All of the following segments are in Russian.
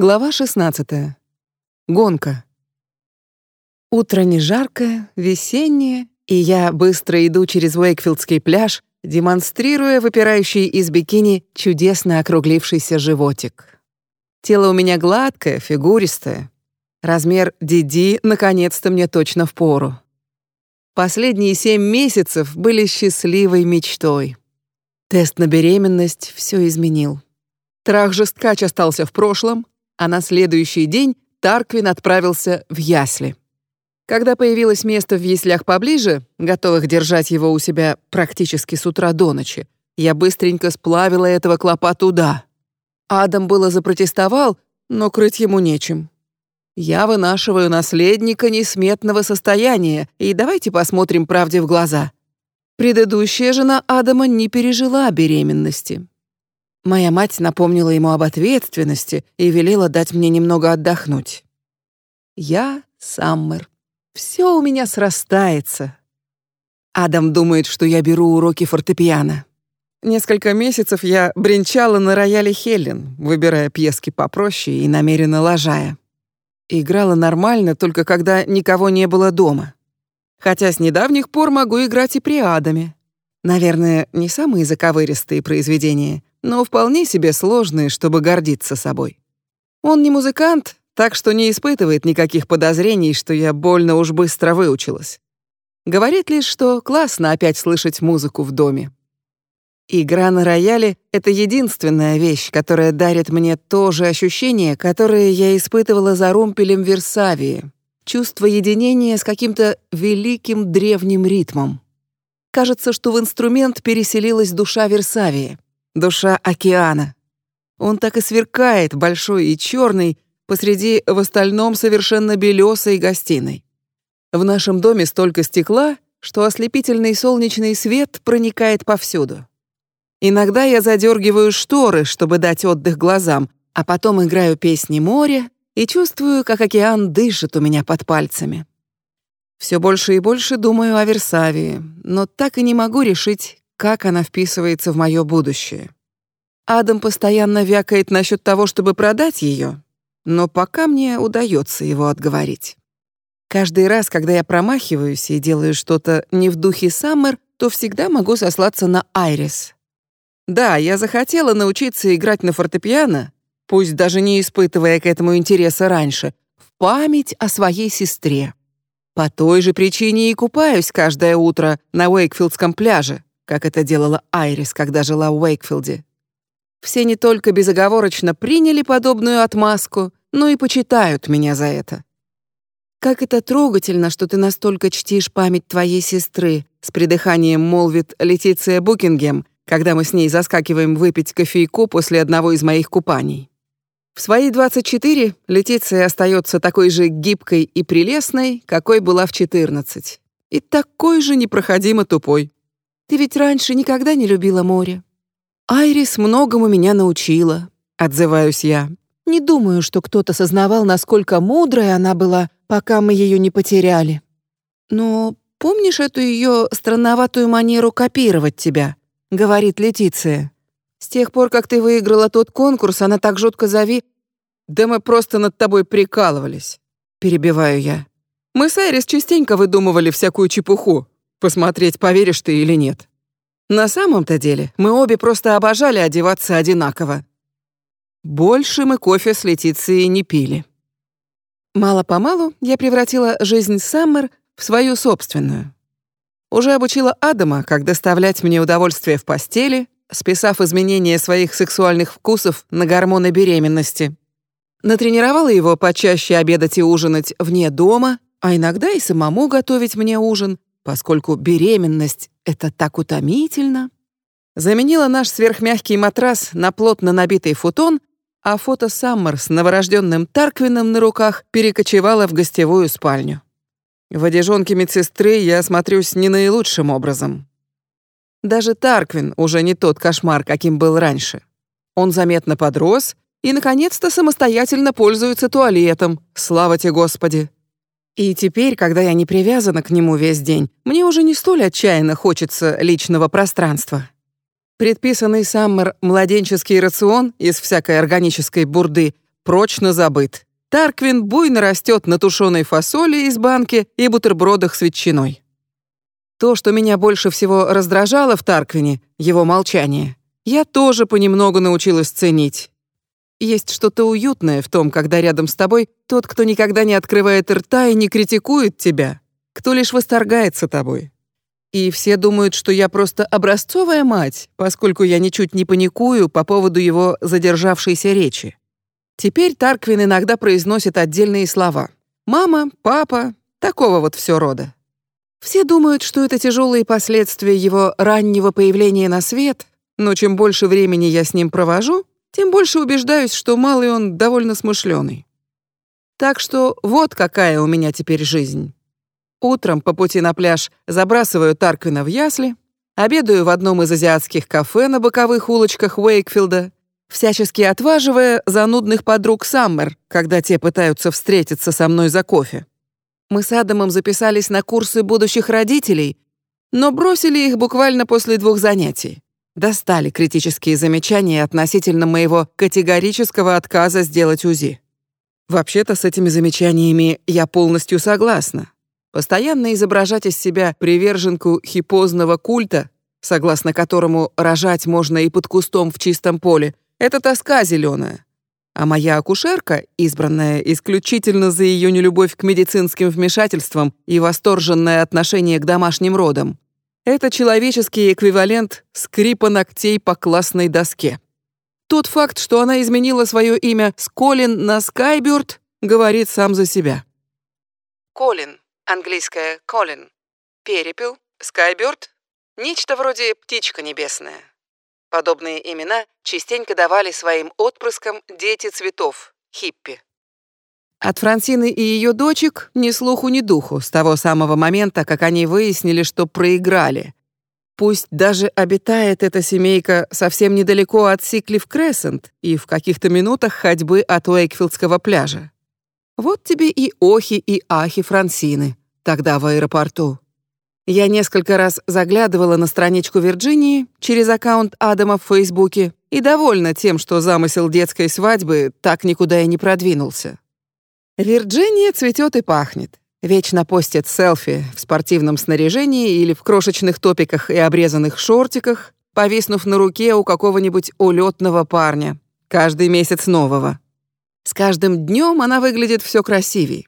Глава 16. Гонка. Утро не жаркое, весеннее, и я быстро иду через Уэйкфилдский пляж, демонстрируя выпирающий из бикини чудесно округлившийся животик. Тело у меня гладкое, фигуристое. Размер DD наконец-то мне точно впору. Последние семь месяцев были счастливой мечтой. Тест на беременность все изменил. Трах-жесткач остался в прошлом, а на следующий день Тарквин отправился в ясли. Когда появилось место в яслях поближе, готовых держать его у себя практически с утра до ночи, я быстренько сплавила этого клопа туда. Адам было запротестовал, но крыть ему нечем. Я вынашиваю наследника несметного состояния, и давайте посмотрим правде в глаза. Предыдущая жена Адама не пережила беременности. Моя мать напомнила ему об ответственности и велела дать мне немного отдохнуть. Я Саммер. Все у меня срастается. Адам думает, что я беру уроки фортепиано. Несколько месяцев я бренчала на рояле Хелен, выбирая пьески попроще и намеренно лажая. Играла нормально, только когда никого не было дома. Хотя с недавних пор могу играть и при Адаме. Наверное, не самые заковыристые произведения, но вполне себе сложные, чтобы гордиться собой. Он не музыкант, так что не испытывает никаких подозрений, что я больно уж быстро выучилась. Говорит лишь, что классно опять слышать музыку в доме. Игра на рояле — это единственная вещь, которая дарит мне то же ощущение, которое я испытывала за румпелем Версавии. Чувство единения с каким-то великим древним ритмом. Кажется, что в инструмент переселилась душа Версавии душа океана. Он так и сверкает, большой и черный, посреди в остальном совершенно белесой гостиной. В нашем доме столько стекла, что ослепительный солнечный свет проникает повсюду. Иногда я задергиваю шторы, чтобы дать отдых глазам, а потом играю песни моря и чувствую, как океан дышит у меня под пальцами. Все больше и больше думаю о Версавии, но так и не могу решить, как она вписывается в мое будущее. Адам постоянно вякает насчет того, чтобы продать ее, но пока мне удается его отговорить. Каждый раз, когда я промахиваюсь и делаю что-то не в духе Саммер, то всегда могу сослаться на Айрис. Да, я захотела научиться играть на фортепиано, пусть даже не испытывая к этому интереса раньше, в память о своей сестре. По той же причине и купаюсь каждое утро на Уэйкфилдском пляже, как это делала Айрис, когда жила в Уэйкфилде. Все не только безоговорочно приняли подобную отмазку, но и почитают меня за это. Как это трогательно, что ты настолько чтишь память твоей сестры, с придыханием молвит Летиция Букингем, когда мы с ней заскакиваем выпить кофейку после одного из моих купаний. В свои 24 Летиция остается такой же гибкой и прелестной, какой была в 14. И такой же непроходимо тупой. Ты ведь раньше никогда не любила море. Айрис многому меня научила, отзываюсь я. Не думаю, что кто-то сознавал, насколько мудрой она была, пока мы ее не потеряли. Но помнишь эту ее странноватую манеру копировать тебя? говорит Летиция. С тех пор, как ты выиграла тот конкурс, она так жутко зави... Да мы просто над тобой прикалывались, перебиваю я. Мы с Айрис частенько выдумывали всякую чепуху. Посмотреть, поверишь ты или нет. На самом-то деле мы обе просто обожали одеваться одинаково. Больше мы кофе с Летицией не пили. Мало-помалу я превратила жизнь Саммер в свою собственную. Уже обучила Адама, как доставлять мне удовольствие в постели, списав изменения своих сексуальных вкусов на гормоны беременности. Натренировала его почаще обедать и ужинать вне дома, а иногда и самому готовить мне ужин, поскольку беременность — это так утомительно. Заменила наш сверхмягкий матрас на плотно набитый футон, а фото Саммер с новорожденным Тарквином на руках перекочевала в гостевую спальню. В одежонке медсестры я смотрюсь не наилучшим образом. Даже Тарквин уже не тот кошмар, каким был раньше. Он заметно подрос и, наконец-то, самостоятельно пользуется туалетом, слава тебе Господи. И теперь, когда я не привязана к нему весь день, мне уже не столь отчаянно хочется личного пространства. Предписанный Саммер младенческий рацион из всякой органической бурды прочно забыт. Тарквин буйно растет на тушеной фасоли из банки и бутербродах с ветчиной. То, что меня больше всего раздражало в Тарквине, его молчание, я тоже понемногу научилась ценить. Есть что-то уютное в том, когда рядом с тобой тот, кто никогда не открывает рта и не критикует тебя, кто лишь восторгается тобой. И все думают, что я просто образцовая мать, поскольку я ничуть не паникую по поводу его задержавшейся речи. Теперь Тарквин иногда произносит отдельные слова. «Мама», «папа», такого вот все рода. Все думают, что это тяжелые последствия его раннего появления на свет, но чем больше времени я с ним провожу, тем больше убеждаюсь, что малый он довольно смышленый. Так что вот какая у меня теперь жизнь. Утром по пути на пляж забрасываю Тарквина в ясли, обедаю в одном из азиатских кафе на боковых улочках Уэйкфилда, всячески отваживая занудных подруг Саммер, когда те пытаются встретиться со мной за кофе. Мы с Адамом записались на курсы будущих родителей, но бросили их буквально после двух занятий. Достали критические замечания относительно моего категорического отказа сделать УЗИ. Вообще-то с этими замечаниями я полностью согласна. Постоянно изображать из себя приверженку хипозного культа, согласно которому рожать можно и под кустом в чистом поле, это тоска зеленая. А моя акушерка, избранная исключительно за ее нелюбовь к медицинским вмешательствам и восторженное отношение к домашним родам, это человеческий эквивалент скрипа ногтей по классной доске. Тот факт, что она изменила свое имя с Колин на Скайберт, говорит сам за себя. Колин английское Colin, перепел, Скайберт, нечто вроде птичка небесная. Подобные имена частенько давали своим отпрыскам дети цветов, хиппи. От Франсины и ее дочек ни слуху, ни духу с того самого момента, как они выяснили, что проиграли. Пусть даже обитает эта семейка совсем недалеко от Сиклиф Крессент и в каких-то минутах ходьбы от Уэйкфилдского пляжа. Вот тебе и охи, и ахи Франсины, тогда в аэропорту. Я несколько раз заглядывала на страничку Вирджинии через аккаунт Адама в Фейсбуке и довольна тем, что замысел детской свадьбы так никуда и не продвинулся. Вирджиния цветет и пахнет. Вечно постит селфи в спортивном снаряжении или в крошечных топиках и обрезанных шортиках, повиснув на руке у какого-нибудь улетного парня. Каждый месяц нового. С каждым днем она выглядит все красивей.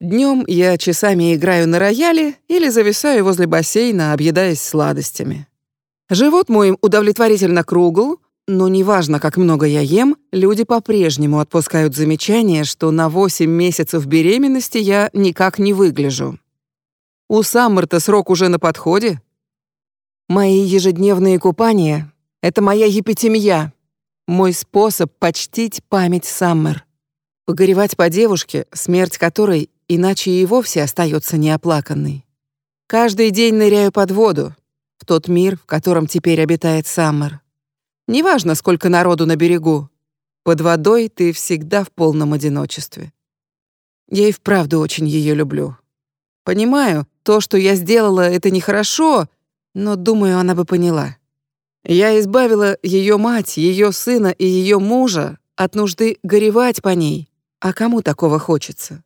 Днем я часами играю на рояле или зависаю возле бассейна, объедаясь сладостями. Живот мой удовлетворительно кругл, но неважно, как много я ем, люди по-прежнему отпускают замечание, что на 8 месяцев беременности я никак не выгляжу. У Саммерта срок уже на подходе. Мои ежедневные купания — это моя епитемия, мой способ почтить память Саммер. Погоревать по девушке, смерть которой иначе и вовсе остается неоплаканной. Каждый день ныряю под воду, в тот мир, в котором теперь обитает Саммер. Неважно, сколько народу на берегу, под водой ты всегда в полном одиночестве. Я и вправду очень ее люблю. Понимаю, то, что я сделала, это нехорошо, но думаю, она бы поняла. Я избавила ее мать, ее сына и ее мужа от нужды горевать по ней. А кому такого хочется?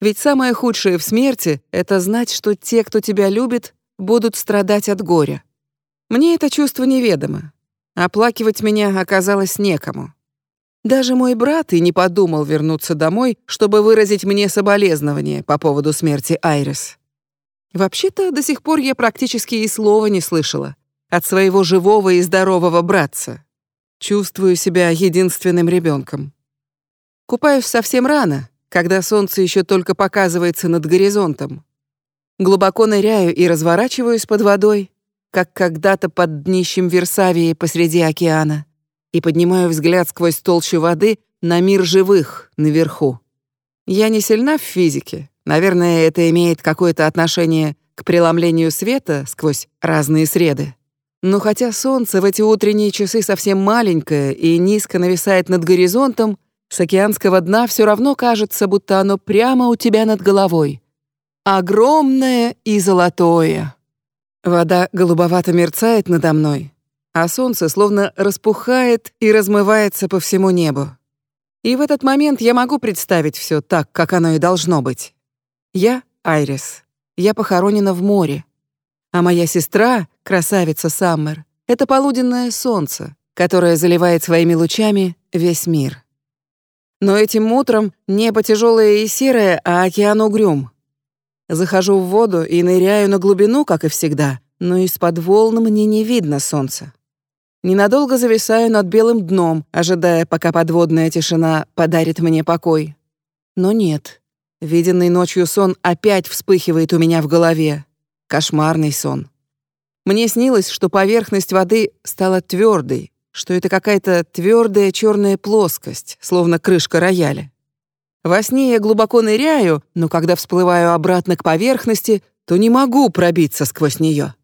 Ведь самое худшее в смерти — это знать, что те, кто тебя любит, будут страдать от горя. Мне это чувство неведомо. Оплакивать меня оказалось некому. Даже мой брат и не подумал вернуться домой, чтобы выразить мне соболезнование по поводу смерти Айрис. Вообще-то, до сих пор я практически и слова не слышала от своего живого и здорового братца. Чувствую себя единственным ребенком. Купаюсь совсем рано, когда солнце еще только показывается над горизонтом. Глубоко ныряю и разворачиваюсь под водой, как когда-то под днищем Версавии посреди океана, и поднимаю взгляд сквозь толщу воды на мир живых наверху. Я не сильна в физике. Наверное, это имеет какое-то отношение к преломлению света сквозь разные среды. Но хотя солнце в эти утренние часы совсем маленькое и низко нависает над горизонтом, с океанского дна все равно кажется, будто оно прямо у тебя над головой. Огромное и золотое. Вода голубовато мерцает надо мной, а солнце словно распухает и размывается по всему небу. И в этот момент я могу представить все так, как оно и должно быть. Я — Айрис. Я похоронена в море. А моя сестра, красавица Саммер, — это полуденное солнце, которое заливает своими лучами весь мир. Но этим утром небо тяжелое и серое, а океан угрюм. Захожу в воду и ныряю на глубину, как и всегда, но из-под волн мне не видно солнца. Ненадолго зависаю над белым дном, ожидая, пока подводная тишина подарит мне покой. Но нет. Виденный ночью сон опять вспыхивает у меня в голове. Кошмарный сон. Мне снилось, что поверхность воды стала твердой, что это какая-то твердая черная плоскость, словно крышка рояля. Во сне я глубоко ныряю, но когда всплываю обратно к поверхности, то не могу пробиться сквозь нее.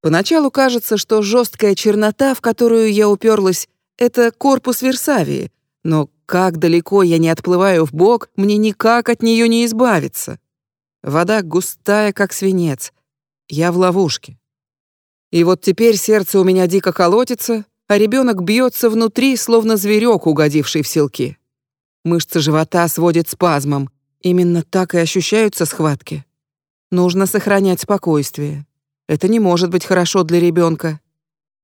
Поначалу кажется, что жесткая чернота, в которую я уперлась, это корпус Версавии, но как далеко я не отплываю в бок, мне никак от нее не избавиться. Вода густая, как свинец. Я в ловушке. И вот теперь сердце у меня дико колотится, а ребенок бьется внутри, словно зверек, угодивший в селки. Мышцы живота сводит спазмом. Именно так и ощущаются схватки. Нужно сохранять спокойствие. Это не может быть хорошо для ребенка.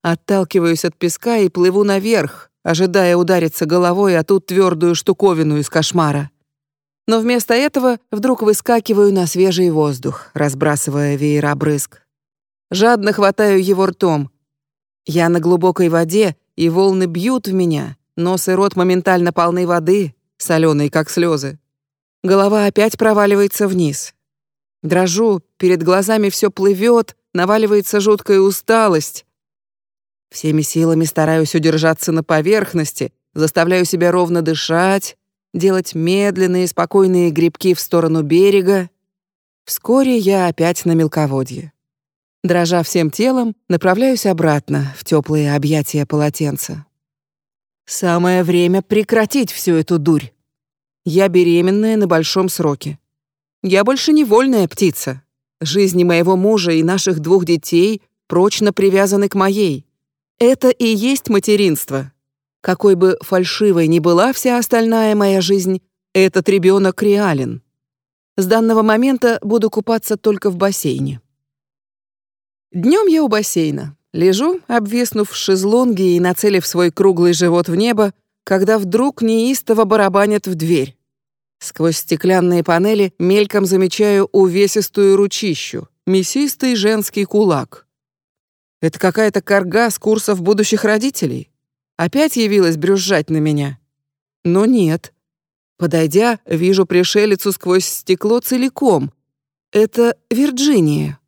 Отталкиваюсь от песка и плыву наверх, ожидая удариться головой о ту твердую штуковину из кошмара. Но вместо этого вдруг выскакиваю на свежий воздух, разбрасывая веера брызг. Жадно хватаю его ртом, я на глубокой воде, и волны бьют в меня. Нос и рот моментально полны воды, соленой, как слезы. Голова опять проваливается вниз. Дрожу, перед глазами все плывет, наваливается жуткая усталость. Всеми силами стараюсь удержаться на поверхности, заставляю себя ровно дышать, делать медленные, спокойные грибки в сторону берега. Вскоре я опять на мелководье. Дрожа всем телом, направляюсь обратно в теплые объятия полотенца. Самое время прекратить всю эту дурь. Я беременная на большом сроке. Я больше не вольная птица. Жизни моего мужа и наших двух детей прочно привязаны к моей. Это и есть материнство. Какой бы фальшивой ни была вся остальная моя жизнь, этот ребенок реален. С данного момента буду купаться только в бассейне. Днем я у бассейна. Лежу, обвиснув в шезлонге и нацелив свой круглый живот в небо, когда вдруг неистово барабанят в дверь. Сквозь стеклянные панели мельком замечаю увесистую ручищу, мясистый женский кулак. Это какая-то корга с курсов будущих родителей. Опять явилась брюзжать на меня. Но нет. Подойдя, вижу пришелицу сквозь стекло целиком. Это Вирджиния.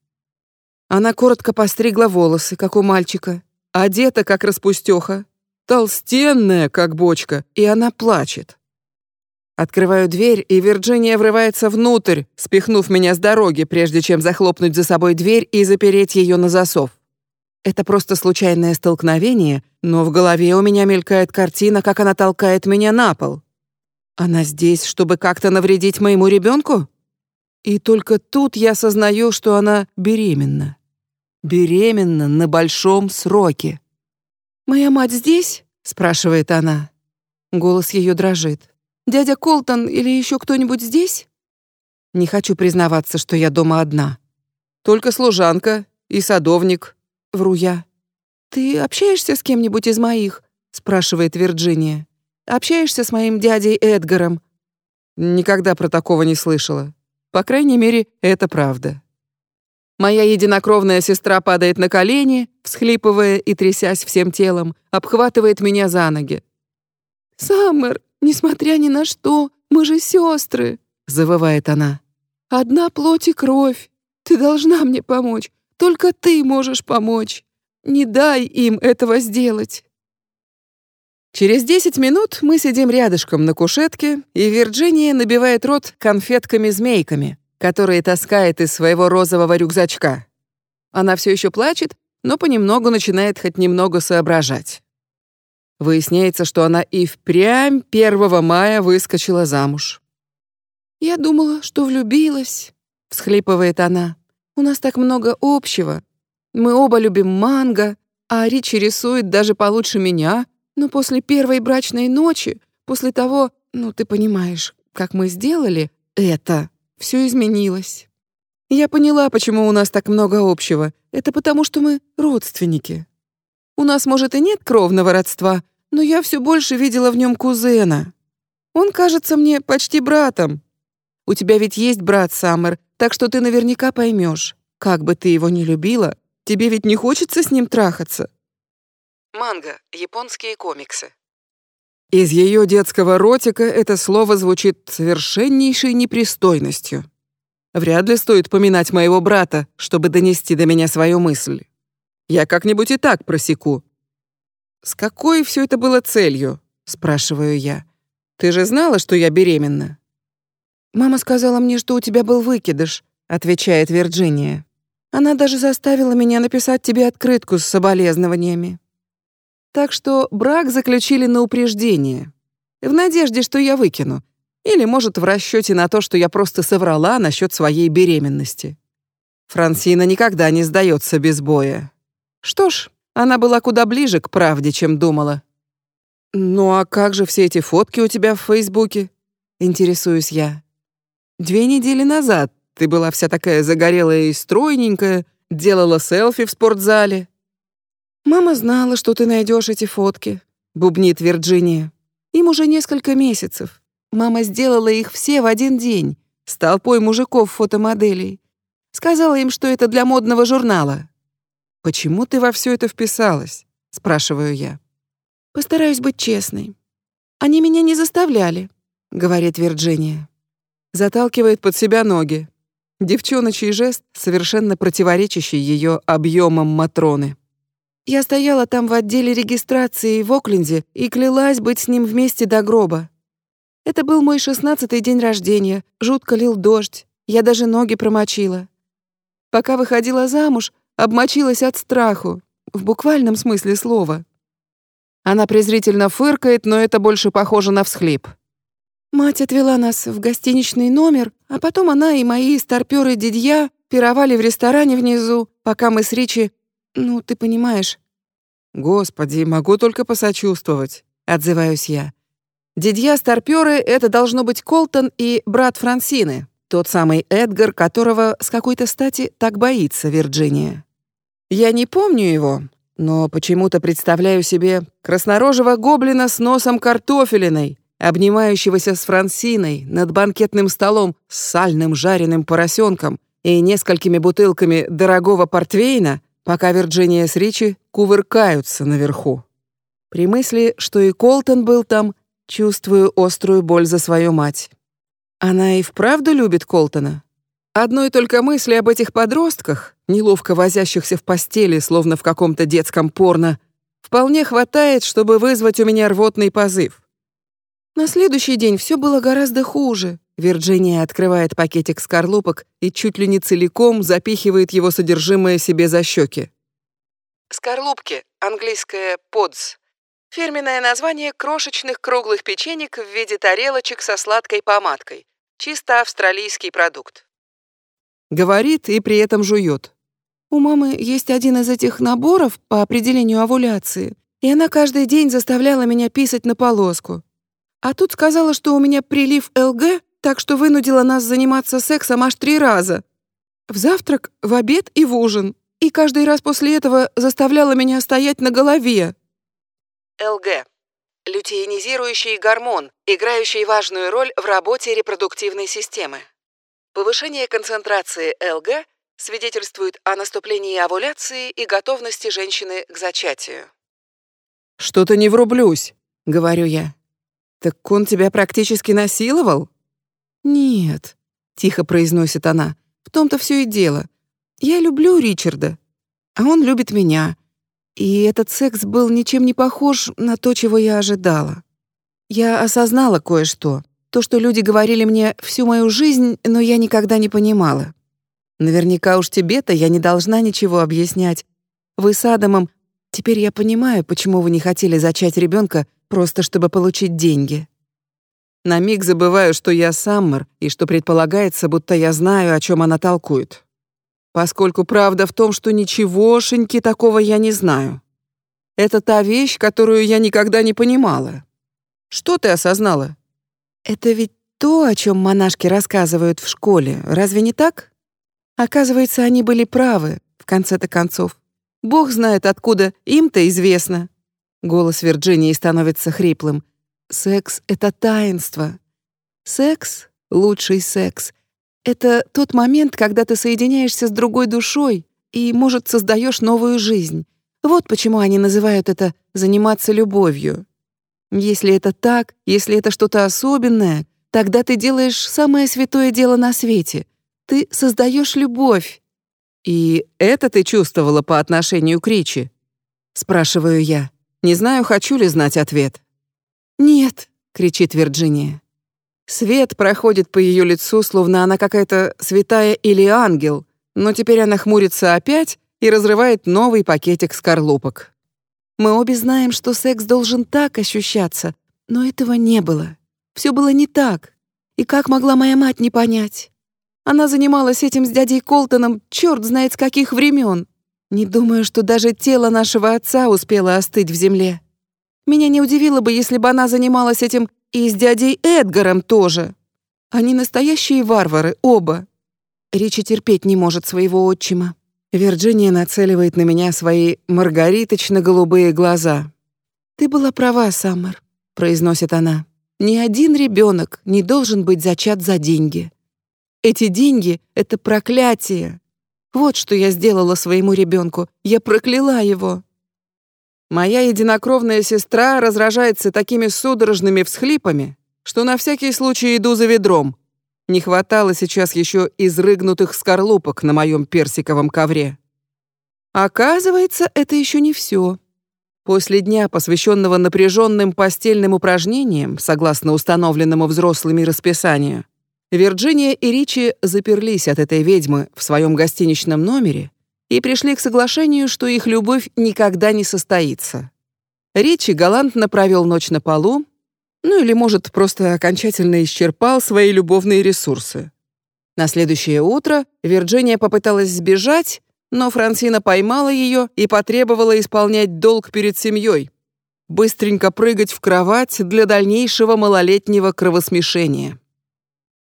Она коротко постригла волосы, как у мальчика, одета, как распустёха, толстенная, как бочка, и она плачет. Открываю дверь, и Вирджиния врывается внутрь, спихнув меня с дороги, прежде чем захлопнуть за собой дверь и запереть ее на засов. Это просто случайное столкновение, но в голове у меня мелькает картина, как она толкает меня на пол. Она здесь, чтобы как-то навредить моему ребенку? И только тут я осознаю, что она беременна беременна на большом сроке. «Моя мать здесь?» — спрашивает она. Голос ее дрожит. «Дядя Колтон или еще кто-нибудь здесь?» Не хочу признаваться, что я дома одна. Только служанка и садовник, вру я. «Ты общаешься с кем-нибудь из моих?» — спрашивает Вирджиния. «Общаешься с моим дядей Эдгаром?» Никогда про такого не слышала. По крайней мере, это правда. Моя единокровная сестра падает на колени, всхлипывая и трясясь всем телом, обхватывает меня за ноги. «Саммер, несмотря ни на что, мы же сестры!» — завывает она. «Одна плоть и кровь. Ты должна мне помочь. Только ты можешь помочь. Не дай им этого сделать». Через десять минут мы сидим рядышком на кушетке, и Вирджиния набивает рот конфетками-змейками которые таскает из своего розового рюкзачка. Она все еще плачет, но понемногу начинает хоть немного соображать. Выясняется, что она и впрямь 1 мая выскочила замуж. «Я думала, что влюбилась», — всхлипывает она. «У нас так много общего. Мы оба любим манго, а Ричи рисует даже получше меня, но после первой брачной ночи После того, ну, ты понимаешь, как мы сделали это, все изменилось. Я поняла, почему у нас так много общего. Это потому, что мы родственники. У нас, может, и нет кровного родства, но я все больше видела в нем кузена. Он кажется мне почти братом. У тебя ведь есть брат Саммер, так что ты наверняка поймешь. Как бы ты его ни любила, тебе ведь не хочется с ним трахаться. Манга. Японские комиксы. Из ее детского ротика это слово звучит совершеннейшей непристойностью. Вряд ли стоит поминать моего брата, чтобы донести до меня свою мысль. Я как-нибудь и так просеку. С какой все это было целью? спрашиваю я. Ты же знала, что я беременна? Мама сказала мне, что у тебя был выкидыш, отвечает Вирджиния. Она даже заставила меня написать тебе открытку с соболезнованиями. Так что брак заключили на упреждение, в надежде, что я выкину, или, может, в расчете на то, что я просто соврала насчет своей беременности. Франсина никогда не сдается без боя. Что ж, она была куда ближе к правде, чем думала. «Ну а как же все эти фотки у тебя в Фейсбуке?» — интересуюсь я. «Две недели назад ты была вся такая загорелая и стройненькая, делала селфи в спортзале». «Мама знала, что ты найдешь эти фотки», — бубнит Вирджиния. «Им уже несколько месяцев. Мама сделала их все в один день, с толпой мужиков-фотомоделей. Сказала им, что это для модного журнала. «Почему ты во все это вписалась?» — спрашиваю я. «Постараюсь быть честной. Они меня не заставляли», — говорит Вирджиния. Заталкивает под себя ноги. Девчоночий жест, совершенно противоречащий ее объемам Матроны. Я стояла там в отделе регистрации в Окленде и клялась быть с ним вместе до гроба. Это был мой шестнадцатый день рождения, жутко лил дождь, я даже ноги промочила. Пока выходила замуж, обмочилась от страху, в буквальном смысле слова. Она презрительно фыркает, но это больше похоже на всхлип. Мать отвела нас в гостиничный номер, а потом она и мои старпёры дядья пировали в ресторане внизу, пока мы с Ричи ну, ты понимаешь. Господи, могу только посочувствовать, отзываюсь я. Дидья-старпёры — это должно быть Колтон и брат Франсины, тот самый Эдгар, которого с какой-то стати так боится Вирджиния. Я не помню его, но почему-то представляю себе краснорожего гоблина с носом картофелиной, обнимающегося с Франсиной над банкетным столом с сальным жареным поросенком и несколькими бутылками дорогого портвейна, пока Вирджиния с Ричи кувыркаются наверху. При мысли, что и Колтон был там, чувствую острую боль за свою мать. Она и вправду любит Колтона. Одной только мысли об этих подростках, неловко возящихся в постели, словно в каком-то детском порно, вполне хватает, чтобы вызвать у меня рвотный позыв. На следующий день все было гораздо хуже. Вирджиния открывает пакетик скорлупок и чуть ли не целиком запихивает его содержимое себе за щеки. Скорлупки, английское «подс», фирменное название крошечных круглых печенек в виде тарелочек со сладкой помадкой. Чисто австралийский продукт. Говорит и при этом жует. У мамы есть один из этих наборов по определению овуляции, и она каждый день заставляла меня писать на полоску. А тут сказала, что у меня прилив ЛГ, так что вынудила нас заниматься сексом аж три раза. В завтрак, в обед и в ужин. И каждый раз после этого заставляла меня стоять на голове. ЛГ. Лютеинизирующий гормон, играющий важную роль в работе репродуктивной системы. Повышение концентрации ЛГ свидетельствует о наступлении овуляции и готовности женщины к зачатию. «Что-то не врублюсь», — говорю я. «Так он тебя практически насиловал?» «Нет», — тихо произносит она, — «в том-то все и дело. Я люблю Ричарда, а он любит меня. И этот секс был ничем не похож на то, чего я ожидала. Я осознала кое-что, то, что люди говорили мне всю мою жизнь, но я никогда не понимала. Наверняка уж тебе-то я не должна ничего объяснять. Вы с Адамом... Теперь я понимаю, почему вы не хотели зачать ребенка просто чтобы получить деньги. На миг забываю, что я Саммер, и что предполагается, будто я знаю, о чем она толкует. Поскольку правда в том, что ничегошеньки такого я не знаю. Это та вещь, которую я никогда не понимала. Что ты осознала? Это ведь то, о чем монашки рассказывают в школе, разве не так? Оказывается, они были правы, в конце-то концов. Бог знает, откуда им-то известно. Голос Вирджинии становится хриплым. Секс — это таинство. Секс — лучший секс. Это тот момент, когда ты соединяешься с другой душой и, может, создаешь новую жизнь. Вот почему они называют это «заниматься любовью». Если это так, если это что-то особенное, тогда ты делаешь самое святое дело на свете. Ты создаешь любовь. И это ты чувствовала по отношению к Ричи? Спрашиваю я. Не знаю, хочу ли знать ответ. «Нет», — кричит Вирджиния. Свет проходит по ее лицу, словно она какая-то святая или ангел, но теперь она хмурится опять и разрывает новый пакетик скорлупок. Мы обе знаем, что секс должен так ощущаться, но этого не было. Все было не так. И как могла моя мать не понять? Она занималась этим с дядей Колтоном черт знает с каких времен. Не думаю, что даже тело нашего отца успело остыть в земле. Меня не удивило бы, если бы она занималась этим и с дядей Эдгаром тоже. Они настоящие варвары, оба. Ричи терпеть не может своего отчима. Вирджиния нацеливает на меня свои маргариточно-голубые глаза. «Ты была права, Саммер», — произносит она. «Ни один ребенок не должен быть зачат за деньги. Эти деньги — это проклятие. Вот что я сделала своему ребенку. Я прокляла его». Моя единокровная сестра разражается такими судорожными всхлипами, что на всякий случай иду за ведром, не хватало сейчас еще изрыгнутых скорлупок на моем персиковом ковре. Оказывается, это еще не все. После дня, посвященного напряженным постельным упражнениям, согласно установленному взрослыми расписанию, Вирджиния и Ричи заперлись от этой ведьмы в своем гостиничном номере и пришли к соглашению, что их любовь никогда не состоится. Ричи галантно провел ночь на полу, ну или, может, просто окончательно исчерпал свои любовные ресурсы. На следующее утро Вирджиния попыталась сбежать, но Франсина поймала ее и потребовала исполнять долг перед семьей. Быстренько прыгать в кровать для дальнейшего малолетнего кровосмешения.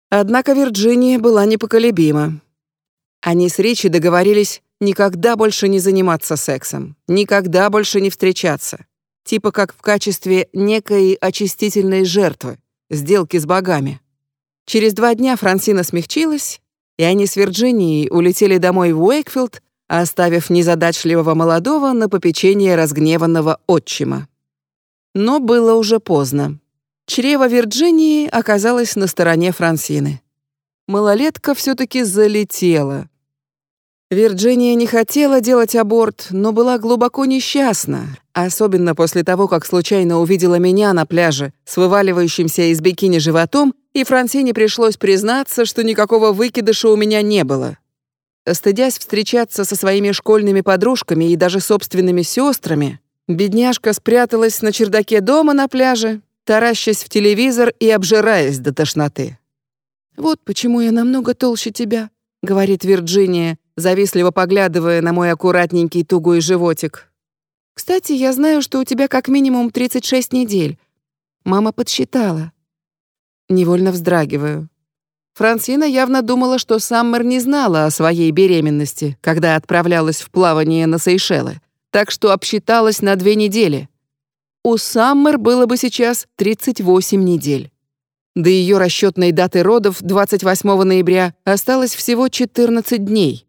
Однако Вирджиния была непоколебима. Они с Ричи договорились никогда больше не заниматься сексом, никогда больше не встречаться типа как в качестве некой очистительной жертвы, сделки с богами. Через два дня Франсина смягчилась, и они с Вирджинией улетели домой в Уэйкфилд, оставив незадачливого молодого на попечение разгневанного отчима. Но было уже поздно. Чрево Вирджинии оказалось на стороне Франсины. Малолетка все-таки залетела. Вирджиния не хотела делать аборт, но была глубоко несчастна, особенно после того, как случайно увидела меня на пляже с вываливающимся из бикини животом, и Франсине пришлось признаться, что никакого выкидыша у меня не было. Стыдясь встречаться со своими школьными подружками и даже собственными сестрами, бедняжка спряталась на чердаке дома на пляже, таращась в телевизор и обжираясь до тошноты. «Вот почему я намного толще тебя», — говорит Вирджиния, завистливо поглядывая на мой аккуратненький тугой животик. «Кстати, я знаю, что у тебя как минимум 36 недель. Мама подсчитала». Невольно вздрагиваю. Франсина явно думала, что Саммер не знала о своей беременности, когда отправлялась в плавание на Сейшелы, так что обсчиталась на две недели. У Саммер было бы сейчас 38 недель. До ее расчетной даты родов 28 ноября осталось всего 14 дней.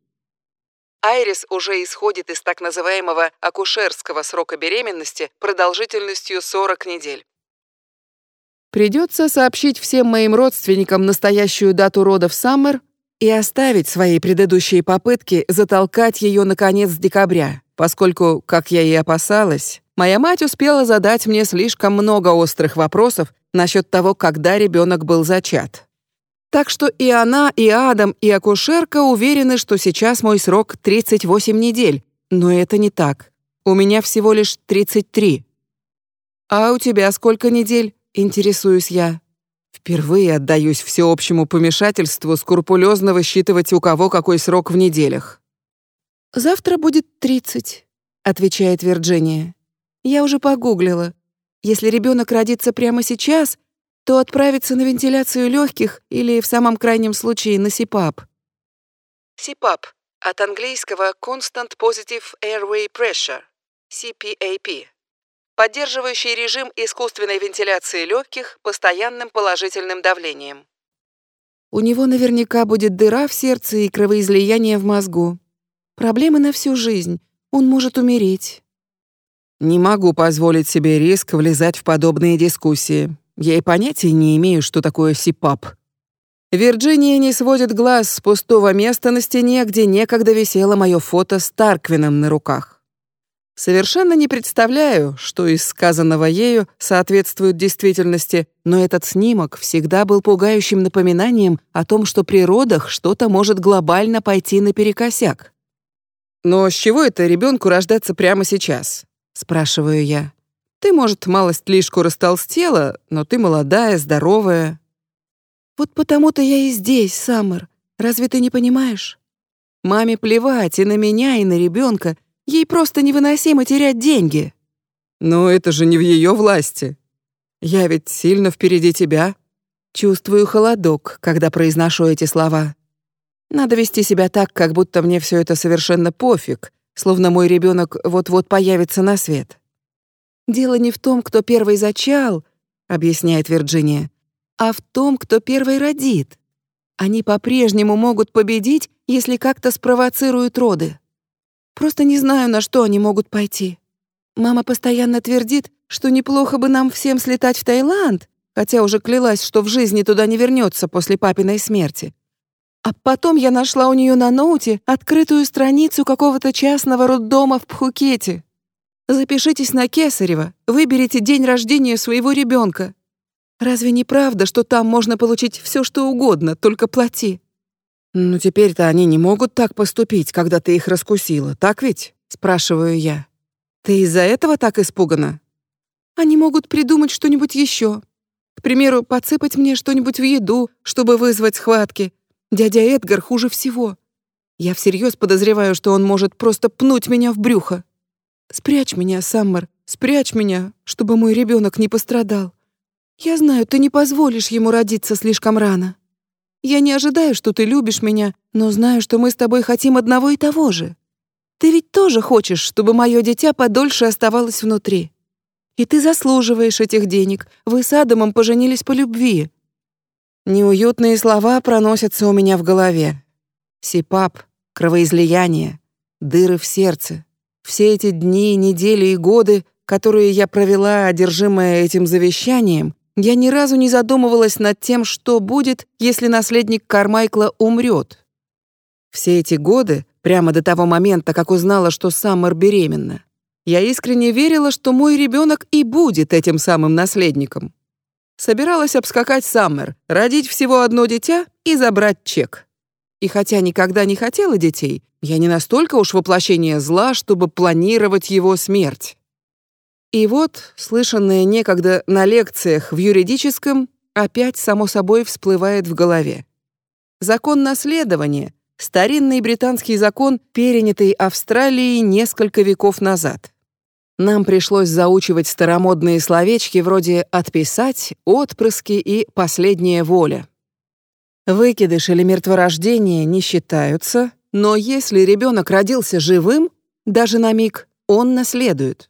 Айрис уже исходит из так называемого акушерского срока беременности продолжительностью 40 недель. Придется сообщить всем моим родственникам настоящую дату родов Саммер и оставить свои предыдущие попытки затолкать ее на конец декабря, поскольку, как я и опасалась, моя мать успела задать мне слишком много острых вопросов насчет того, когда ребенок был зачат. Так что и она, и Адам, и акушерка уверены, что сейчас мой срок 38 недель. Но это не так. У меня всего лишь 33. А у тебя сколько недель? Интересуюсь я. Впервые отдаюсь всеобщему помешательству скрупулезно высчитывать, у кого какой срок в неделях. «Завтра будет 30», — отвечает Вирджиния. «Я уже погуглила. Если ребенок родится прямо сейчас, то отправится на вентиляцию легких или, в самом крайнем случае, на СИПАП. СИПАП от английского Constant Positive Airway Pressure, CPAP, поддерживающий режим искусственной вентиляции легких постоянным положительным давлением. У него наверняка будет дыра в сердце и кровоизлияние в мозгу. Проблемы на всю жизнь. Он может умереть. Не могу позволить себе риск влезать в подобные дискуссии. Я и понятия не имею, что такое СИПАП. Вирджиния не сводит глаз с пустого места на стене, где некогда висело мое фото с Тарквином на руках. Совершенно не представляю, что из сказанного ею соответствует действительности, но этот снимок всегда был пугающим напоминанием о том, что при родах что-то может глобально пойти наперекосяк. «Но с чего это ребенку рождаться прямо сейчас?» — спрашиваю я. «Ты, может, малость лишку растолстела, но ты молодая, здоровая». «Вот потому-то я и здесь, Саммер. Разве ты не понимаешь? Маме плевать и на меня, и на ребенка, Ей просто невыносимо терять деньги. Но это же не в ее власти. Я ведь сильно впереди тебя. Чувствую холодок, когда произношу эти слова. Надо вести себя так, как будто мне все это совершенно пофиг, словно мой ребенок вот-вот появится на свет. Дело не в том, кто первый зачал, объясняет Вирджиния, а в том, кто первый родит. Они по-прежнему могут победить, если как-то спровоцируют роды. Просто не знаю, на что они могут пойти. Мама постоянно твердит, что неплохо бы нам всем слетать в Таиланд, хотя уже клялась, что в жизни туда не вернется после папиной смерти. А потом я нашла у нее на ноуте открытую страницу какого-то частного роддома в Пхукете. Запишитесь на Кесарева, выберите день рождения своего ребенка. Разве не правда, что там можно получить все, что угодно, только плати? «Ну теперь-то они не могут так поступить, когда ты их раскусила, так ведь?» — спрашиваю я. «Ты из-за этого так испугана?» «Они могут придумать что-нибудь еще. К примеру, подсыпать мне что-нибудь в еду, чтобы вызвать схватки. Дядя Эдгар хуже всего. Я всерьез подозреваю, что он может просто пнуть меня в брюхо. Спрячь меня, Саммер, спрячь меня, чтобы мой ребенок не пострадал. Я знаю, ты не позволишь ему родиться слишком рано». Я не ожидаю, что ты любишь меня, но знаю, что мы с тобой хотим одного и того же. Ты ведь тоже хочешь, чтобы мое дитя подольше оставалось внутри. И ты заслуживаешь этих денег. Вы с Адамом поженились по любви». Неуютные слова проносятся у меня в голове. Сипап, кровоизлияние, дыры в сердце. Все эти дни, недели и годы, которые я провела, одержимая этим завещанием, я ни разу не задумывалась над тем, что будет, если наследник Кармайкла умрет. Все эти годы, прямо до того момента, как узнала, что Саммер беременна, я искренне верила, что мой ребенок и будет этим самым наследником. Собиралась обскакать Саммер, родить всего одно дитя и забрать чек. И хотя никогда не хотела детей, я не настолько уж воплощение зла, чтобы планировать его смерть. И вот, слышанное некогда на лекциях в юридическом, опять само собой всплывает в голове. Закон наследования — старинный британский закон, перенятый Австралией несколько веков назад. Нам пришлось заучивать старомодные словечки вроде «отписать», «отпрыски» и «последняя воля». Выкидыш или мертворождение не считаются, но если ребенок родился живым, даже на миг, он наследует.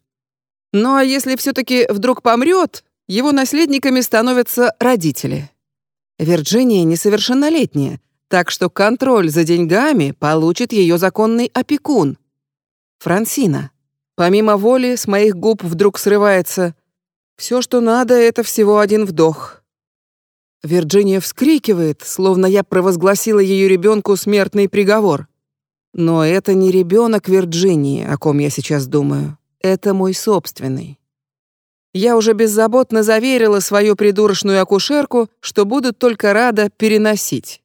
Ну а если все-таки вдруг помрет, его наследниками становятся родители. Вирджиния несовершеннолетняя, так что контроль за деньгами получит ее законный опекун. Франсина. Помимо воли с моих губ вдруг срывается «Все, что надо, это всего один вдох». Вирджиния вскрикивает, словно я провозгласила ее ребенку смертный приговор. Но это не ребенок Вирджинии, о ком я сейчас думаю. Это мой собственный. Я уже беззаботно заверила свою придурочную акушерку, что буду только рада переносить.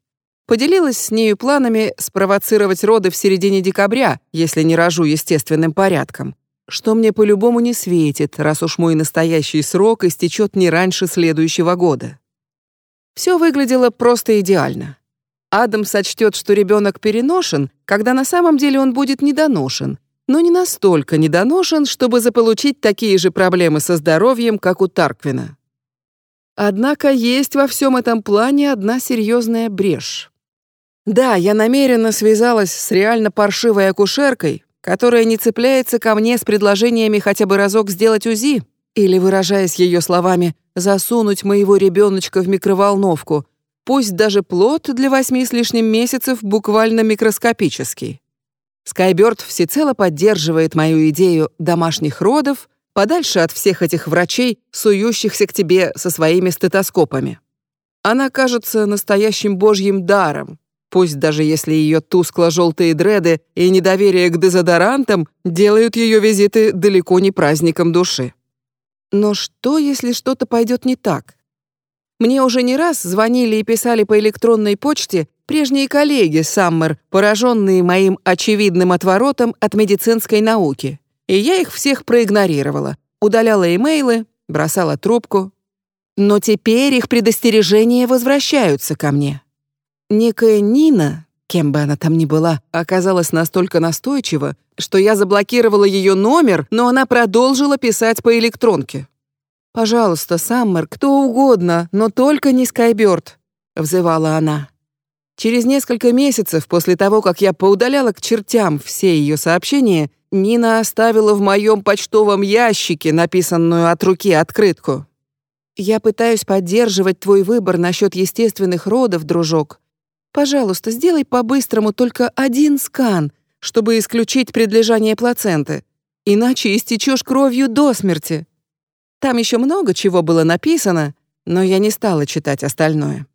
Поделилась с нею планами спровоцировать роды в середине декабря, если не рожу естественным порядком, что мне по-любому не светит, раз уж мой настоящий срок истечет не раньше следующего года. Все выглядело просто идеально. Адам сочтет, что ребенок переношен, когда на самом деле он будет недоношен, но не настолько недоношен, чтобы заполучить такие же проблемы со здоровьем, как у Тарквина. Однако есть во всем этом плане одна серьезная брешь. Да, я намеренно связалась с реально паршивой акушеркой, которая не цепляется ко мне с предложениями хотя бы разок сделать УЗИ или, выражаясь ее словами, засунуть моего ребеночка в микроволновку, пусть даже плод для восьми с лишним месяцев буквально микроскопический. Скайберт всецело поддерживает мою идею домашних родов подальше от всех этих врачей, сующихся к тебе со своими стетоскопами. Она кажется настоящим божьим даром, пусть даже если ее тускло-желтые дреды и недоверие к дезодорантам делают ее визиты далеко не праздником души. Но что, если что-то пойдет не так? Мне уже не раз звонили и писали по электронной почте прежние коллеги Саммер, пораженные моим очевидным отворотом от медицинской науки. И я их всех проигнорировала, удаляла имейлы, бросала трубку. Но теперь их предостережения возвращаются ко мне. Некая Нина, кем бы она там ни была, оказалась настолько настойчива, что я заблокировала ее номер, но она продолжила писать по электронке. «Пожалуйста, Саммер, кто угодно, но только не Скайберт», — взывала она. Через несколько месяцев после того, как я поудаляла к чертям все ее сообщения, Нина оставила в моем почтовом ящике написанную от руки открытку. «Я пытаюсь поддерживать твой выбор насчет естественных родов, дружок. Пожалуйста, сделай по-быстрому только один скан, чтобы исключить предлежание плаценты, иначе истечешь кровью до смерти». Там еще много чего было написано, но я не стала читать остальное.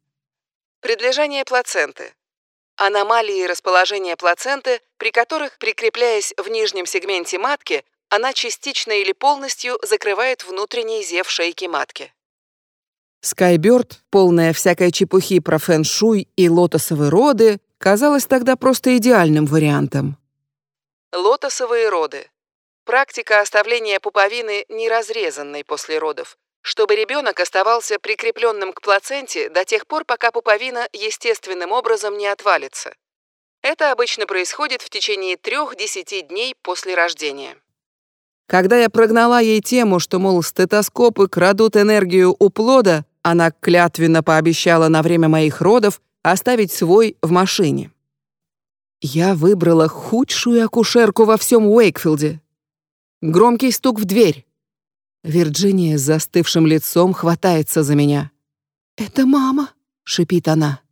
Предлежание плаценты. Аномалии расположения плаценты, при которых, прикрепляясь в нижнем сегменте матки, она частично или полностью закрывает внутренний зев шейки матки. Скайберт, полная всякой чепухи про фэн-шуй и лотосовые роды, казалась тогда просто идеальным вариантом. Лотосовые роды. Практика оставления пуповины неразрезанной после родов, чтобы ребенок оставался прикрепленным к плаценте до тех пор, пока пуповина естественным образом не отвалится. Это обычно происходит в течение трех-десяти дней после рождения. Когда я прогнала ей тему, что, мол, стетоскопы крадут энергию у плода, она клятвенно пообещала на время моих родов оставить свой в машине. Я выбрала худшую акушерку во всем Уэйкфилде. Громкий стук в дверь. Вирджиния с застывшим лицом хватается за меня. «Это мама», — шипит она.